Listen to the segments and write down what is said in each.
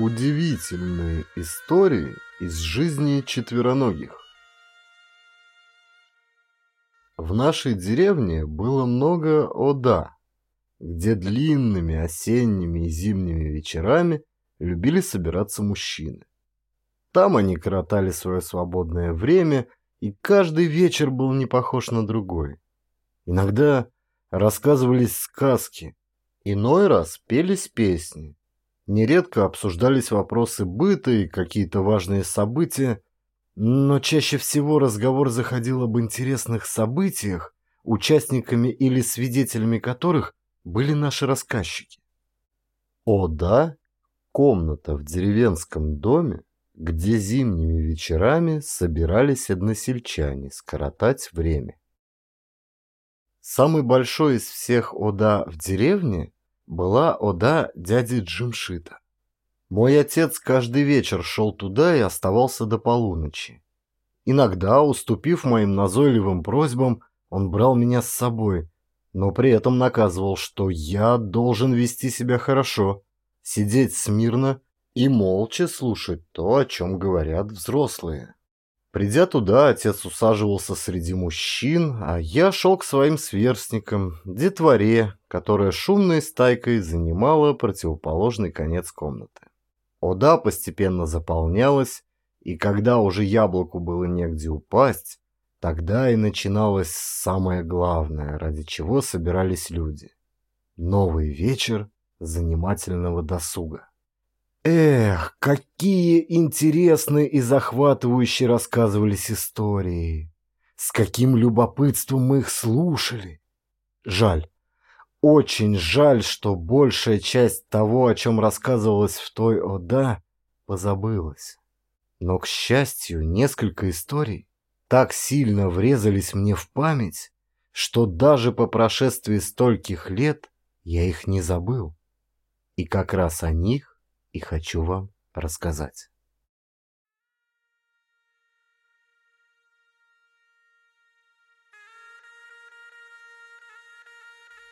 Удивительные истории из жизни четвероногих. В нашей деревне было много ода, где длинными осенними и зимними вечерами любили собираться мужчины. Там они коротали свое свободное время, и каждый вечер был не похож на другой. Иногда рассказывались сказки, иной раз пелись песни. Нередко обсуждались вопросы быта и какие-то важные события, но чаще всего разговор заходил об интересных событиях, участниками или свидетелями которых были наши рассказчики. О да, комната в деревенском доме, где зимними вечерами собирались односельчане скоротать время. Самый большой из всех Ода в деревне была Ода дяди Джимшита. Мой отец каждый вечер шел туда и оставался до полуночи. Иногда, уступив моим назойливым просьбам, он брал меня с собой, но при этом наказывал, что я должен вести себя хорошо, сидеть смирно и молча слушать то, о чем говорят взрослые. Придя туда, отец усаживался среди мужчин, а я шел к своим сверстникам, детворе, которая шумной стайкой занимала противоположный конец комнаты. Ода постепенно заполнялась, и когда уже яблоку было негде упасть, тогда и начиналось самое главное, ради чего собирались люди. Новый вечер занимательного досуга. Эх, какие интересные и захватывающие рассказывались истории. С каким любопытством мы их слушали. Жаль, очень жаль, что большая часть того, о чем рассказывалось в той Ода, позабылась. Но, к счастью, несколько историй так сильно врезались мне в память, что даже по прошествии стольких лет я их не забыл. И как раз о них и хочу вам рассказать.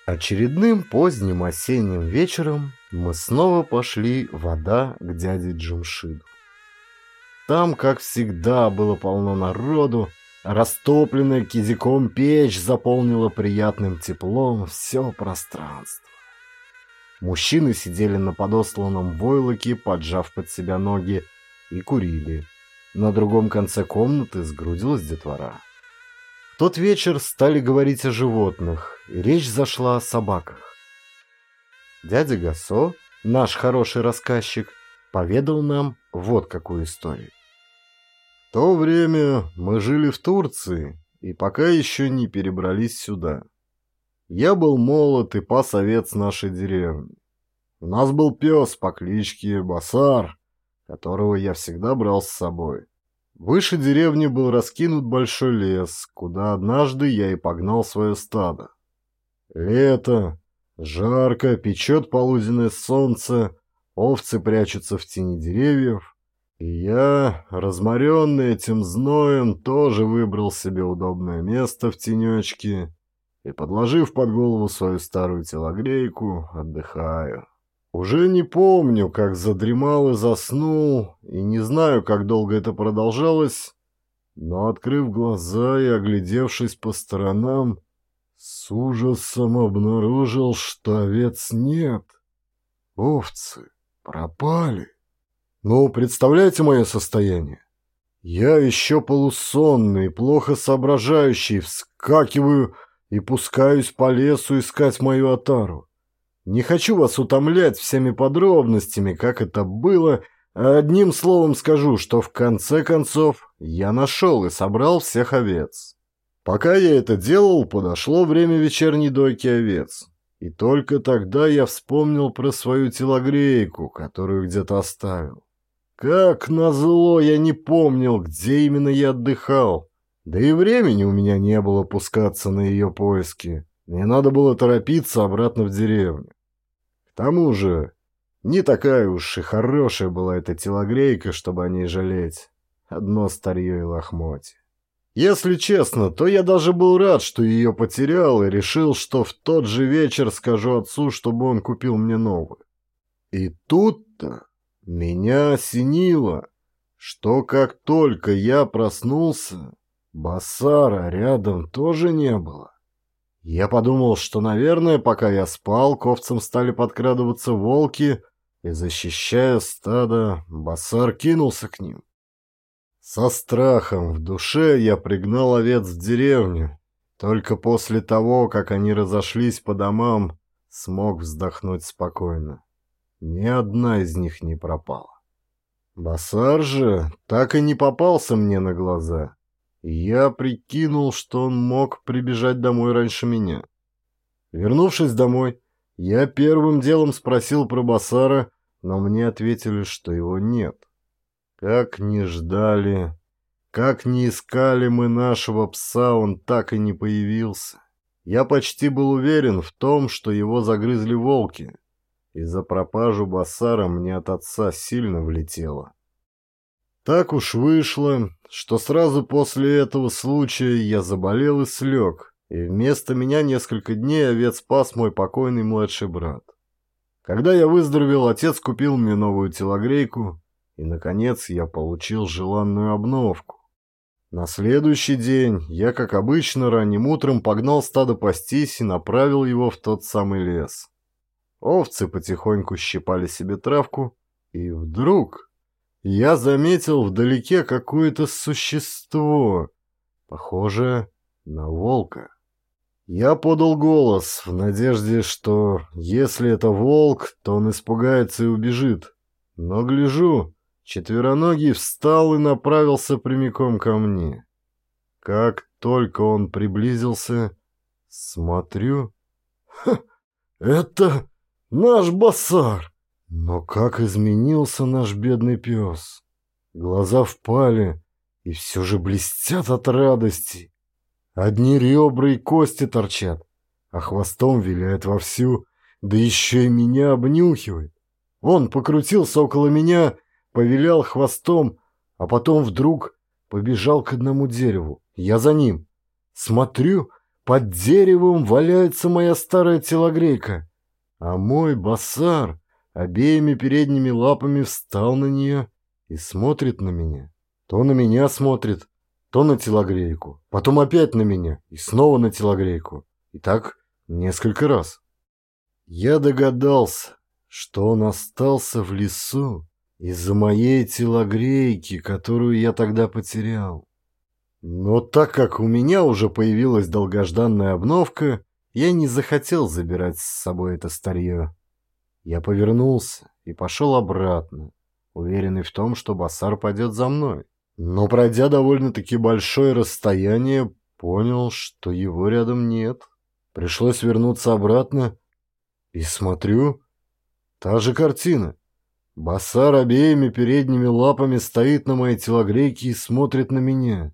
Очередным поздним осенним вечером мы снова пошли вода к дяде Джумшиду. Там, как всегда, было полно народу, растопленная кизиком печь заполнила приятным теплом все пространство. Мужчины сидели на подосланном войлоке, поджав под себя ноги, и курили. На другом конце комнаты сгрудилась детвора. В тот вечер стали говорить о животных, и речь зашла о собаках. Дядя Гасо, наш хороший рассказчик, поведал нам вот какую историю. В то время мы жили в Турции и пока еще не перебрались сюда. Я был молод и пас овец нашей деревни. У нас был пес по кличке Басар, которого я всегда брал с собой. Выше деревни был раскинут большой лес, куда однажды я и погнал свое стадо. Лето, жарко, печет полуденное солнце, овцы прячутся в тени деревьев, и я, разморенный этим зноем, тоже выбрал себе удобное место в тенечке и, подложив под голову свою старую телогрейку, отдыхаю. Уже не помню, как задремал и заснул, и не знаю, как долго это продолжалось, но, открыв глаза и оглядевшись по сторонам, с ужасом обнаружил, что овец нет. Овцы пропали. Ну, представляете мое состояние? Я еще полусонный, плохо соображающий, вскакиваю и пускаюсь по лесу искать мою отару. Не хочу вас утомлять всеми подробностями, как это было, а одним словом скажу, что в конце концов я нашел и собрал всех овец. Пока я это делал, подошло время вечерней дойки овец. И только тогда я вспомнил про свою телогрейку, которую где-то оставил. Как назло, я не помнил, где именно я отдыхал. Да и времени у меня не было пускаться на ее поиски. Мне надо было торопиться обратно в деревню. К тому же, не такая уж и хорошая была эта телогрейка, чтобы о ней жалеть. Одно старье и лохмотье. Если честно, то я даже был рад, что ее потерял, и решил, что в тот же вечер скажу отцу, чтобы он купил мне новую. И тут-то Меня осенило, что как только я проснулся, Басара рядом тоже не было. Я подумал, что, наверное, пока я спал, к овцам стали подкрадываться волки, и, защищая стадо, Басар кинулся к ним. Со страхом в душе я пригнал овец в деревню. Только после того, как они разошлись по домам, смог вздохнуть спокойно. Ни одна из них не пропала. Басар же так и не попался мне на глаза. Я прикинул, что он мог прибежать домой раньше меня. Вернувшись домой, я первым делом спросил про Басара, но мне ответили, что его нет. Как не ждали, как не искали мы нашего пса, он так и не появился. Я почти был уверен в том, что его загрызли волки, и за пропажу Басара мне от отца сильно влетело. Так уж вышло, что сразу после этого случая я заболел и слег, и вместо меня несколько дней овец спас мой покойный младший брат. Когда я выздоровел, отец купил мне новую телогрейку, и, наконец, я получил желанную обновку. На следующий день я, как обычно, ранним утром погнал стадо пастись и направил его в тот самый лес. Овцы потихоньку щипали себе травку, и вдруг я заметил вдалеке какое-то существо, похожее на волка. Я подал голос в надежде, что если это волк, то он испугается и убежит. Но гляжу, четвероногий встал и направился прямиком ко мне. Как только он приблизился, смотрю... Ха, это наш басар! Но как изменился наш бедный пес! Глаза впали и все же блестят от радости. Одни ребра и кости торчат, а хвостом виляет вовсю, да еще и меня обнюхивает. Он покрутился около меня, повилял хвостом, а потом вдруг побежал к одному дереву. Я за ним. Смотрю, под деревом валяется моя старая телогрейка, а мой басар обеими передними лапами встал на нее и смотрит на меня. То на меня смотрит, то на телогрейку, потом опять на меня и снова на телогрейку. И так несколько раз. Я догадался, что он остался в лесу из-за моей телогрейки, которую я тогда потерял. Но так как у меня уже появилась долгожданная обновка, я не захотел забирать с собой это старье. Я повернулся и пошел обратно, уверенный в том, что Басар пойдет за мной. Но, пройдя довольно-таки большое расстояние, понял, что его рядом нет. Пришлось вернуться обратно и смотрю, та же картина. Басар обеими передними лапами стоит на моей телогрейке и смотрит на меня.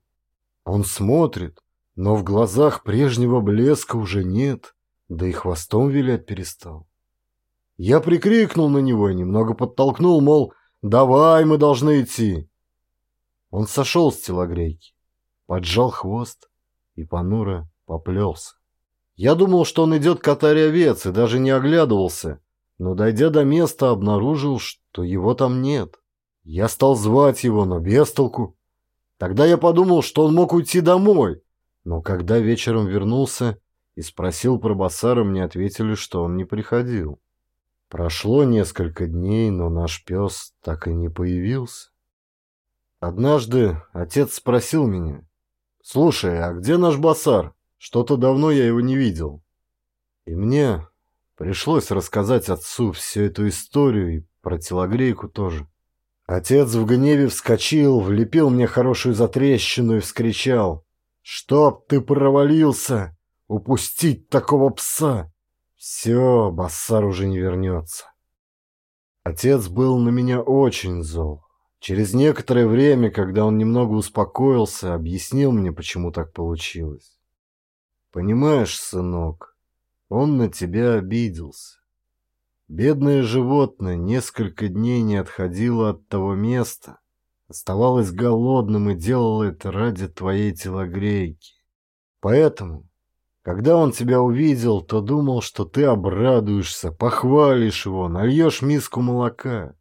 Он смотрит, но в глазах прежнего блеска уже нет, да и хвостом вилять перестал. Я прикрикнул на него и немного подтолкнул, мол, «Давай, мы должны идти!» Он сошел с телогрейки, поджал хвост и понуро поплелся. Я думал, что он идет катарь овец и даже не оглядывался, но, дойдя до места, обнаружил, что его там нет. Я стал звать его, но без толку. Тогда я подумал, что он мог уйти домой, но когда вечером вернулся и спросил про Басара, мне ответили, что он не приходил. Прошло несколько дней, но наш пес так и не появился. Однажды отец спросил меня, «Слушай, а где наш басар? Что-то давно я его не видел». И мне пришлось рассказать отцу всю эту историю и про телогрейку тоже. Отец в гневе вскочил, влепил мне хорошую затрещину и вскричал, «Чтоб ты провалился! Упустить такого пса! Все, басар уже не вернется!» Отец был на меня очень зол. Через некоторое время, когда он немного успокоился, объяснил мне, почему так получилось. «Понимаешь, сынок, он на тебя обиделся. Бедное животное несколько дней не отходило от того места, оставалось голодным и делало это ради твоей телогрейки. Поэтому, когда он тебя увидел, то думал, что ты обрадуешься, похвалишь его, нальешь миску молока.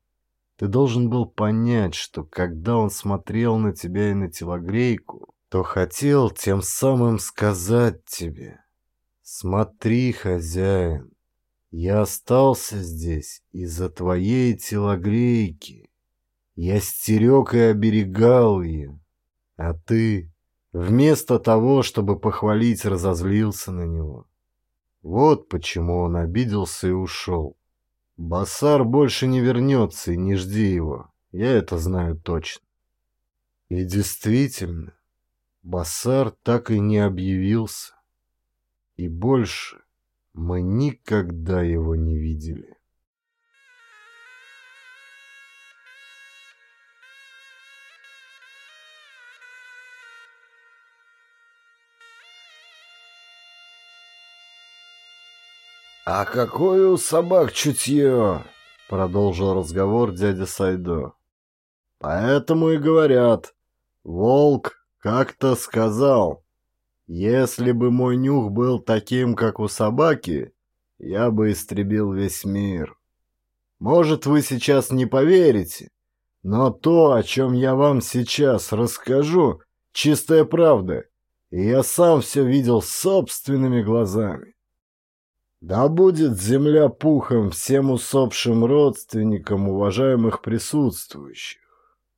Ты должен был понять, что когда он смотрел на тебя и на телогрейку, то хотел тем самым сказать тебе «Смотри, хозяин, я остался здесь из-за твоей телогрейки. Я стерег и оберегал ее, а ты, вместо того, чтобы похвалить, разозлился на него. Вот почему он обиделся и ушел. Басар больше не вернется, и не жди его. Я это знаю точно. И действительно, Басар так и не объявился. И больше мы никогда его не видели. «А какое у собак чутье!» — продолжил разговор дядя Сайдо. «Поэтому и говорят, волк как-то сказал, если бы мой нюх был таким, как у собаки, я бы истребил весь мир. Может, вы сейчас не поверите, но то, о чем я вам сейчас расскажу, чистая правда, и я сам все видел собственными глазами. Да будет земля пухом всем усопшим родственникам уважаемых присутствующих.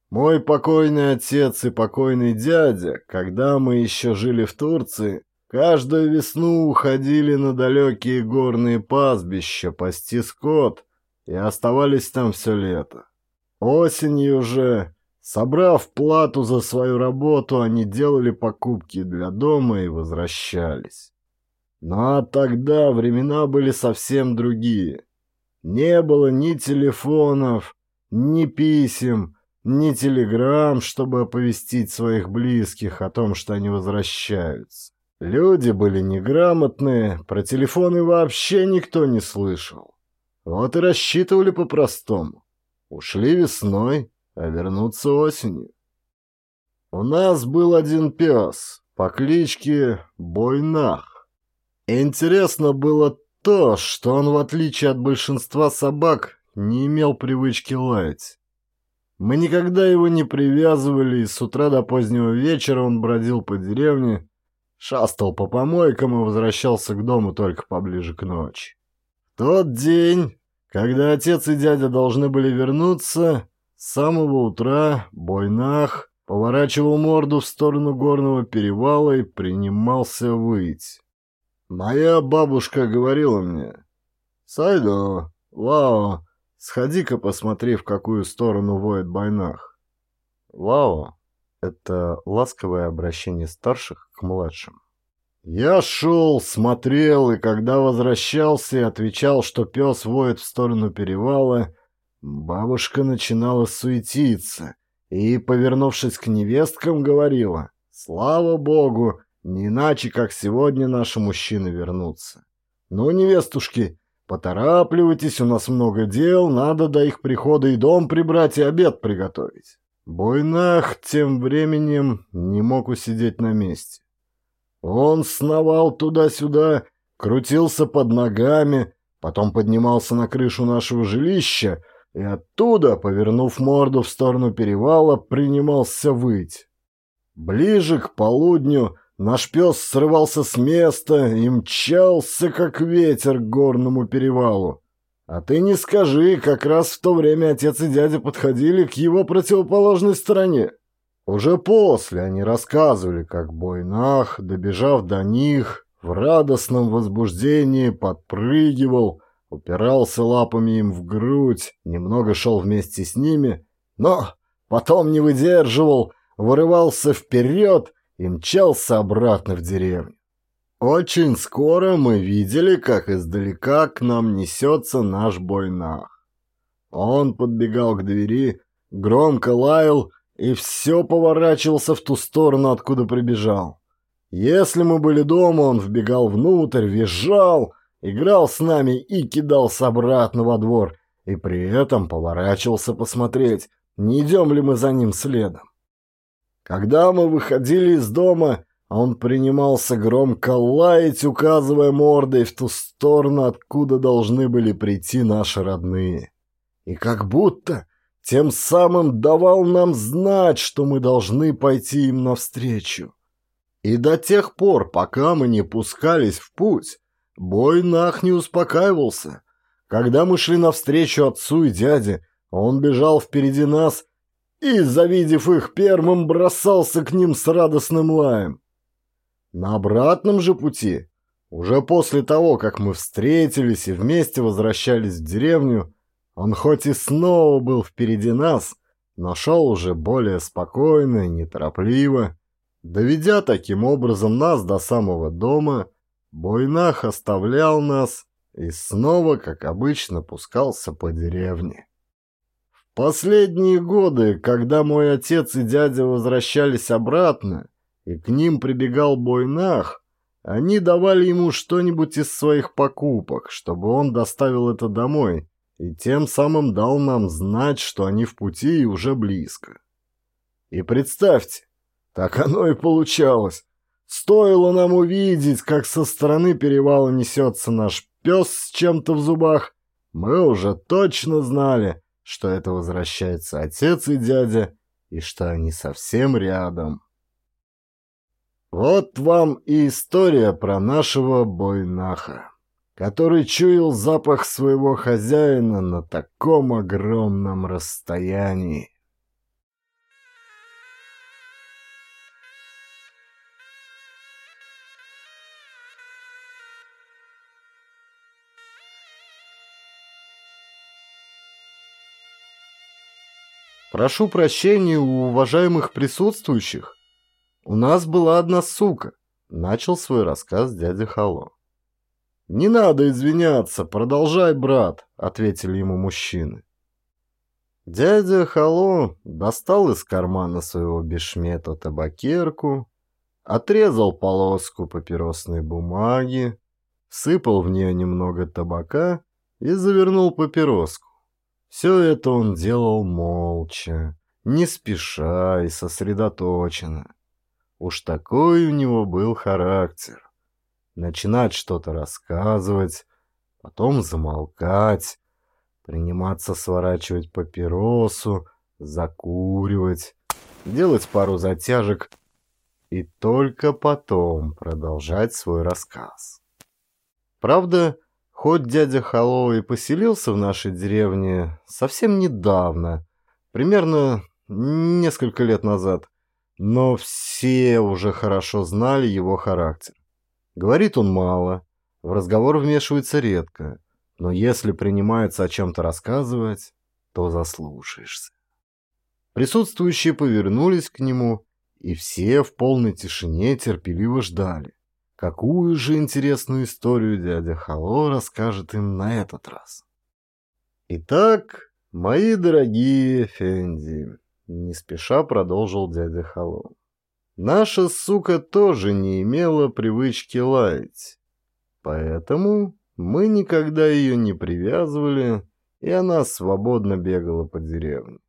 Мой покойный отец и покойный дядя, когда мы еще жили в Турции, каждую весну уходили на далекие горные пастбища пасти скот и оставались там все лето. Осенью же, собрав плату за свою работу, они делали покупки для дома и возвращались. Но тогда времена были совсем другие. Не было ни телефонов, ни писем, ни телеграмм, чтобы оповестить своих близких о том, что они возвращаются. Люди были неграмотные, про телефоны вообще никто не слышал. Вот и рассчитывали по-простому. Ушли весной, а вернутся осенью. У нас был один пес по кличке Бойнах. Интересно было то, что он, в отличие от большинства собак, не имел привычки лаять. Мы никогда его не привязывали, и с утра до позднего вечера он бродил по деревне, шастал по помойкам и возвращался к дому только поближе к ночи. В тот день, когда отец и дядя должны были вернуться, с самого утра Бойнах поворачивал морду в сторону горного перевала и принимался выть. Моя бабушка говорила мне, «Сайдо, Лао, сходи-ка посмотри, в какую сторону воет Байнах». Лао — это ласковое обращение старших к младшим. Я шел, смотрел, и когда возвращался и отвечал, что пес воет в сторону перевала, бабушка начинала суетиться и, повернувшись к невесткам, говорила, «Слава Богу, не иначе, как сегодня наши мужчины вернутся. Ну, невестушки, поторапливайтесь, у нас много дел, надо до их прихода и дом прибрать, и обед приготовить. Бойнах тем временем не мог усидеть на месте. Он сновал туда-сюда, крутился под ногами, потом поднимался на крышу нашего жилища и оттуда, повернув морду в сторону перевала, принимался выть. Ближе к полудню Наш пес срывался с места и мчался, как ветер, к горному перевалу. А ты не скажи, как раз в то время отец и дядя подходили к его противоположной стороне. Уже после они рассказывали, как Бойнах, добежав до них, в радостном возбуждении подпрыгивал, упирался лапами им в грудь, немного шел вместе с ними, но потом не выдерживал, вырывался вперед и мчался обратно в деревню. Очень скоро мы видели, как издалека к нам несется наш бойнах. Он подбегал к двери, громко лаял и все поворачивался в ту сторону, откуда прибежал. Если мы были дома, он вбегал внутрь, визжал, играл с нами и кидался обратно во двор, и при этом поворачивался посмотреть, не идем ли мы за ним следом. Когда мы выходили из дома, он принимался громко лаять, указывая мордой в ту сторону, откуда должны были прийти наши родные. И как будто тем самым давал нам знать, что мы должны пойти им навстречу. И до тех пор, пока мы не пускались в путь, бой нах не успокаивался. Когда мы шли навстречу отцу и дяде, он бежал впереди нас и, завидев их первым, бросался к ним с радостным лаем. На обратном же пути, уже после того, как мы встретились и вместе возвращались в деревню, он хоть и снова был впереди нас, но шел уже более спокойно и неторопливо, Доведя таким образом нас до самого дома, Бойнах оставлял нас и снова, как обычно, пускался по деревне. Последние годы, когда мой отец и дядя возвращались обратно, и к ним прибегал Бойнах, они давали ему что-нибудь из своих покупок, чтобы он доставил это домой, и тем самым дал нам знать, что они в пути и уже близко. И представьте, так оно и получалось. Стоило нам увидеть, как со стороны перевала несется наш пес с чем-то в зубах, мы уже точно знали, что это возвращается отец и дядя, и что они совсем рядом. Вот вам и история про нашего бойнаха, который чуял запах своего хозяина на таком огромном расстоянии. Прошу прощения у уважаемых присутствующих. У нас была одна сука, начал свой рассказ дядя Хало. Не надо извиняться, продолжай, брат, ответили ему мужчины. Дядя Хало достал из кармана своего бешмета табакерку, отрезал полоску папиросной бумаги, сыпал в нее немного табака и завернул папироску. Все это он делал молча, не спеша и сосредоточенно. Уж такой у него был характер. Начинать что-то рассказывать, потом замолкать, приниматься сворачивать папиросу, закуривать, делать пару затяжек и только потом продолжать свой рассказ. Правда, Хоть дядя и поселился в нашей деревне совсем недавно, примерно несколько лет назад, но все уже хорошо знали его характер. Говорит он мало, в разговор вмешивается редко, но если принимается о чем-то рассказывать, то заслушаешься. Присутствующие повернулись к нему, и все в полной тишине терпеливо ждали. Какую же интересную историю дядя Хало расскажет им на этот раз? Итак, мои дорогие Фенди, не спеша продолжил дядя Хало. Наша сука тоже не имела привычки лаять. Поэтому мы никогда ее не привязывали, и она свободно бегала по деревне.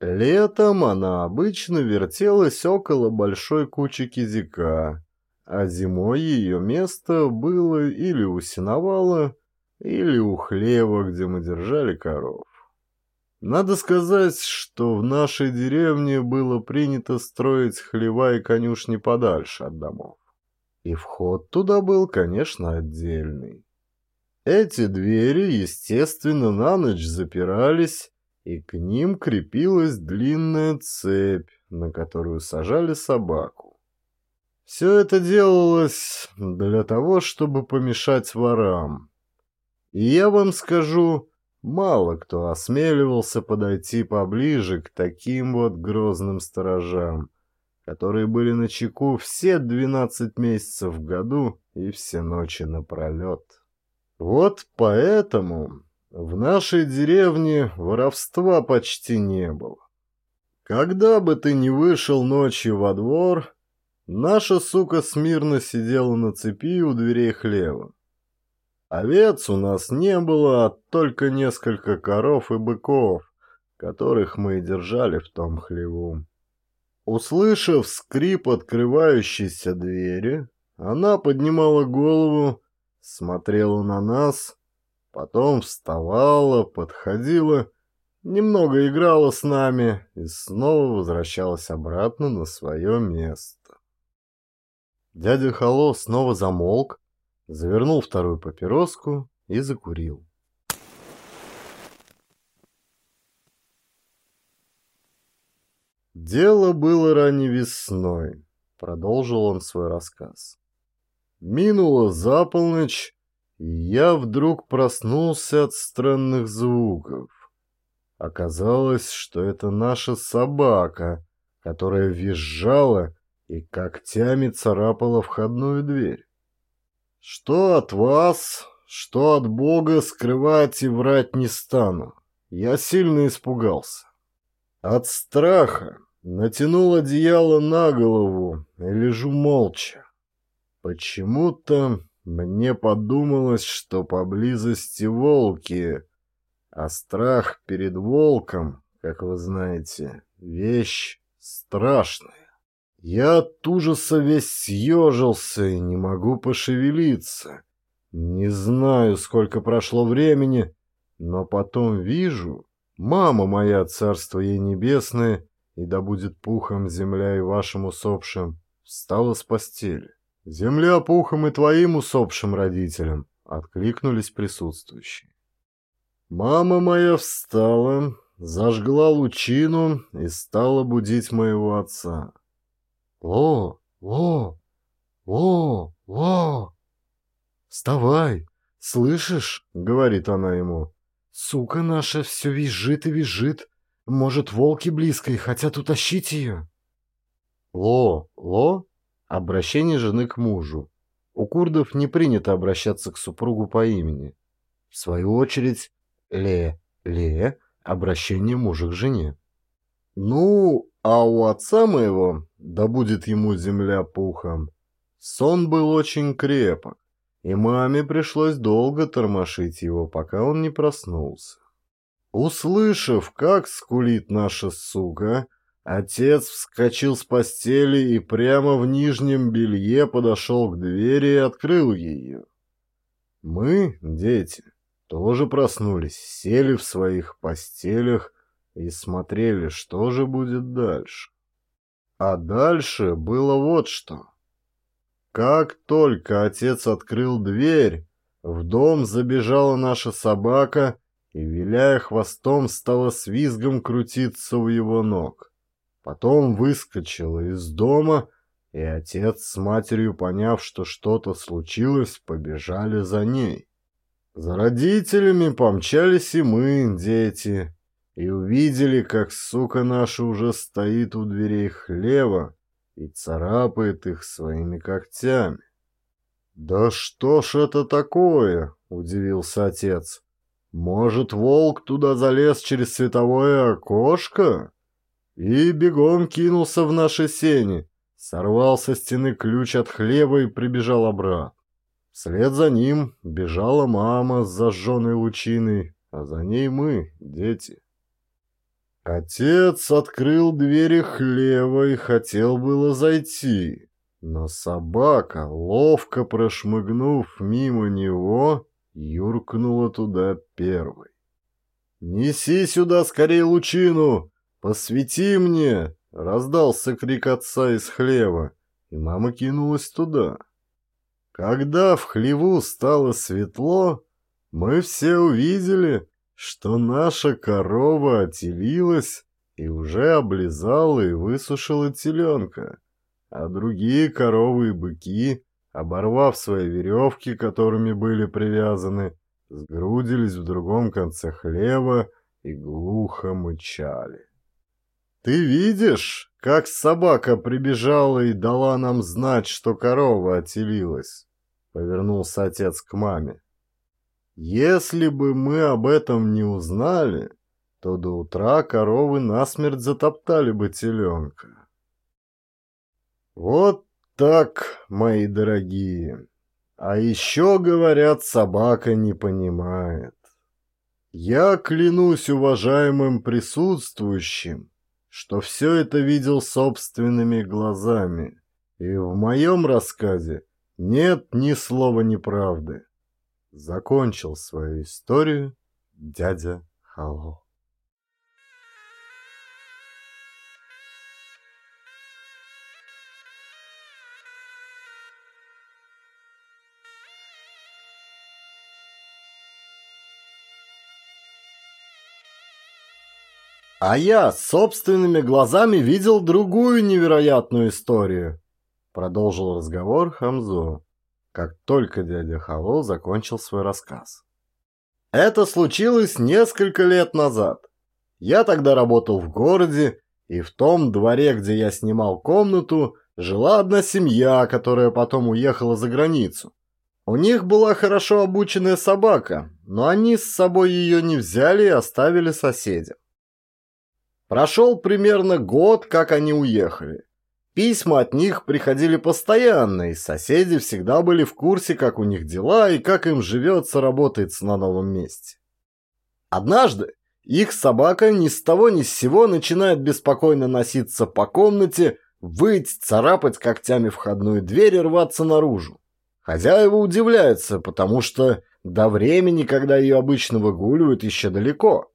Летом она обычно вертелась около большой кучи кизика, а зимой ее место было или у сеновала, или у хлева, где мы держали коров. Надо сказать, что в нашей деревне было принято строить хлева и конюшни подальше от домов. И вход туда был, конечно, отдельный. Эти двери, естественно, на ночь запирались, и к ним крепилась длинная цепь, на которую сажали собаку. Все это делалось для того, чтобы помешать ворам. И я вам скажу, мало кто осмеливался подойти поближе к таким вот грозным сторожам, которые были на чеку все двенадцать месяцев в году и все ночи напролет. Вот поэтому в нашей деревне воровства почти не было. Когда бы ты ни вышел ночью во двор, Наша сука смирно сидела на цепи у дверей хлева. Овец у нас не было, а только несколько коров и быков, которых мы и держали в том хлеву. Услышав скрип открывающейся двери, она поднимала голову, смотрела на нас, потом вставала, подходила немного играла с нами и снова возвращалась обратно на свое место. Дядя Хало снова замолк, завернул вторую папироску и закурил. Дело было ранней весной, продолжил он свой рассказ. Минула за полночь, и я вдруг проснулся от странных звуков. Оказалось, что это наша собака, которая визжала и когтями царапала входную дверь. Что от вас, что от Бога скрывать и врать не стану. Я сильно испугался. От страха натянул одеяло на голову и лежу молча. Почему-то мне подумалось, что поблизости волки, а страх перед волком, как вы знаете, вещь страшная. Я от ужаса весь съежился и не могу пошевелиться. Не знаю, сколько прошло времени, но потом вижу, мама моя, царство ей небесное, и да будет пухом земля и вашим усопшим, встала с постели. Земля пухом и твоим усопшим родителям, откликнулись присутствующие. Мама моя встала, зажгла лучину и стала будить моего отца. «Ло! Ло! Ло! Ло!» «Вставай! Слышишь?» — говорит она ему. «Сука наша все визжит и визжит. Может, волки близко и хотят утащить ее?» «Ло! Ло!» — обращение жены к мужу. У курдов не принято обращаться к супругу по имени. В свою очередь, «ле! Ле!» — обращение мужа к жене. «Ну, а у отца моего, да будет ему земля пухом, сон был очень крепок, и маме пришлось долго тормошить его, пока он не проснулся. Услышав, как скулит наша сука, отец вскочил с постели и прямо в нижнем белье подошел к двери и открыл ее. Мы, дети, тоже проснулись, сели в своих постелях и смотрели, что же будет дальше. А дальше было вот что. Как только отец открыл дверь, в дом забежала наша собака и, виляя хвостом, стала с визгом крутиться у его ног. Потом выскочила из дома, и отец с матерью, поняв, что что-то случилось, побежали за ней. За родителями помчались и мы, дети, и увидели, как сука наша уже стоит у дверей хлева и царапает их своими когтями. «Да что ж это такое?» — удивился отец. «Может, волк туда залез через световое окошко?» И бегом кинулся в наши сени, сорвал со стены ключ от хлеба и прибежал обратно. Вслед за ним бежала мама с зажженной лучиной, а за ней мы, дети. Отец открыл двери хлева и хотел было зайти, но собака, ловко прошмыгнув мимо него, юркнула туда первой. «Неси сюда скорее лучину! Посвети мне!» — раздался крик отца из хлева, и мама кинулась туда. Когда в хлеву стало светло, мы все увидели, что наша корова отелилась и уже облизала и высушила теленка, а другие коровы и быки, оборвав свои веревки, которыми были привязаны, сгрудились в другом конце хлева и глухо мычали. «Ты видишь, как собака прибежала и дала нам знать, что корова отелилась?» — повернулся отец к маме. Если бы мы об этом не узнали, то до утра коровы насмерть затоптали бы теленка. Вот так, мои дорогие. А еще, говорят, собака не понимает. Я клянусь уважаемым присутствующим, что все это видел собственными глазами, и в моем рассказе нет ни слова неправды закончил свою историю дядя Хало. А я собственными глазами видел другую невероятную историю, продолжил разговор Хамзо как только дядя Хало закончил свой рассказ. Это случилось несколько лет назад. Я тогда работал в городе, и в том дворе, где я снимал комнату, жила одна семья, которая потом уехала за границу. У них была хорошо обученная собака, но они с собой ее не взяли и оставили соседям. Прошел примерно год, как они уехали. Письма от них приходили постоянно, и соседи всегда были в курсе, как у них дела и как им живется, работается на новом месте. Однажды их собака ни с того ни с сего начинает беспокойно носиться по комнате, выть, царапать когтями входную дверь и рваться наружу. Хозяева удивляются, потому что до времени, когда ее обычно выгуливают, еще далеко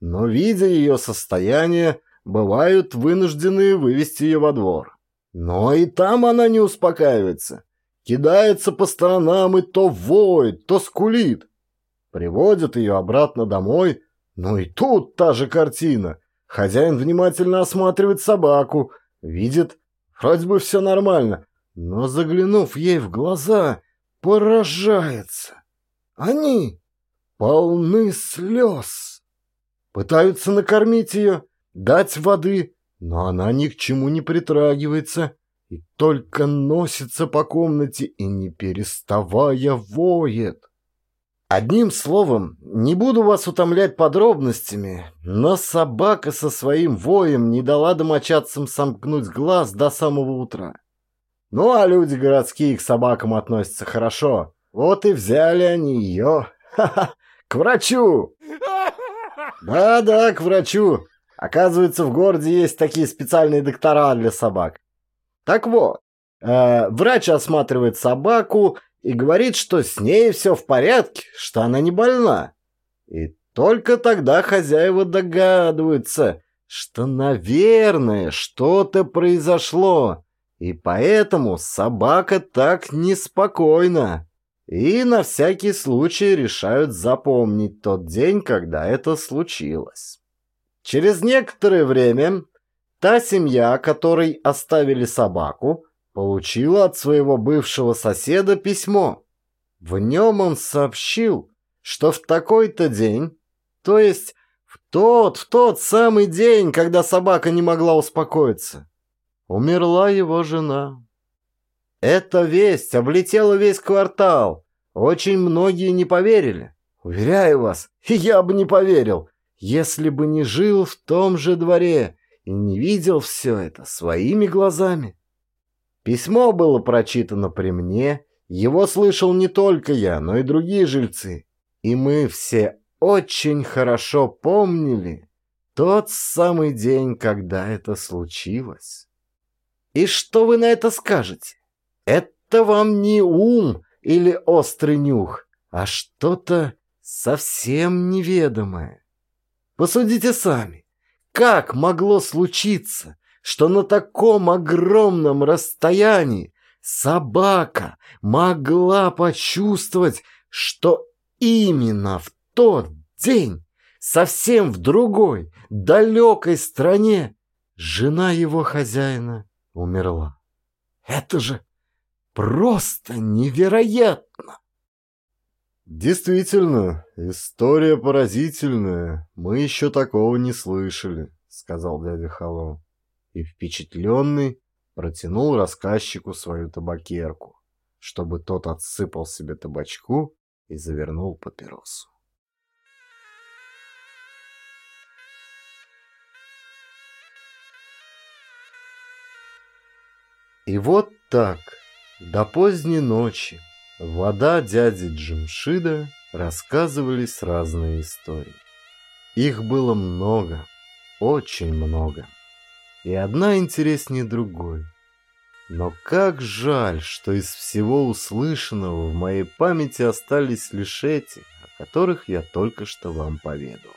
но, видя ее состояние, бывают вынуждены вывести ее во двор. Но и там она не успокаивается. Кидается по сторонам и то воет, то скулит. Приводят ее обратно домой, но и тут та же картина. Хозяин внимательно осматривает собаку, видит, вроде бы все нормально, но, заглянув ей в глаза, поражается. Они полны слез. Пытаются накормить ее, дать воды, но она ни к чему не притрагивается и только носится по комнате и не переставая воет. Одним словом, не буду вас утомлять подробностями, но собака со своим воем не дала домочадцам сомкнуть глаз до самого утра. Ну а люди городские к собакам относятся хорошо. Вот и взяли они ее к врачу. Да-да, к врачу. Оказывается, в городе есть такие специальные доктора для собак. Так вот, э, врач осматривает собаку и говорит, что с ней все в порядке, что она не больна. И только тогда хозяева догадываются, что, наверное, что-то произошло, и поэтому собака так неспокойна и на всякий случай решают запомнить тот день, когда это случилось. Через некоторое время та семья, которой оставили собаку, получила от своего бывшего соседа письмо. В нем он сообщил, что в такой-то день, то есть в тот, в тот самый день, когда собака не могла успокоиться, умерла его жена. Эта весть облетела весь квартал. Очень многие не поверили. Уверяю вас, я бы не поверил, если бы не жил в том же дворе и не видел все это своими глазами. Письмо было прочитано при мне, его слышал не только я, но и другие жильцы. И мы все очень хорошо помнили тот самый день, когда это случилось. И что вы на это скажете? Это вам не ум или острый нюх, а что-то совсем неведомое. Посудите сами, как могло случиться, что на таком огромном расстоянии собака могла почувствовать, что именно в тот день, совсем в другой, далекой стране, жена его хозяина умерла. Это же Просто невероятно! Действительно, история поразительная. Мы еще такого не слышали, сказал дядя Хало. И впечатленный протянул рассказчику свою табакерку, чтобы тот отсыпал себе табачку и завернул папиросу. И вот так до поздней ночи вода дяди Джимшида рассказывались разные истории. Их было много, очень много. И одна интереснее другой. Но как жаль, что из всего услышанного в моей памяти остались лишь эти, о которых я только что вам поведал.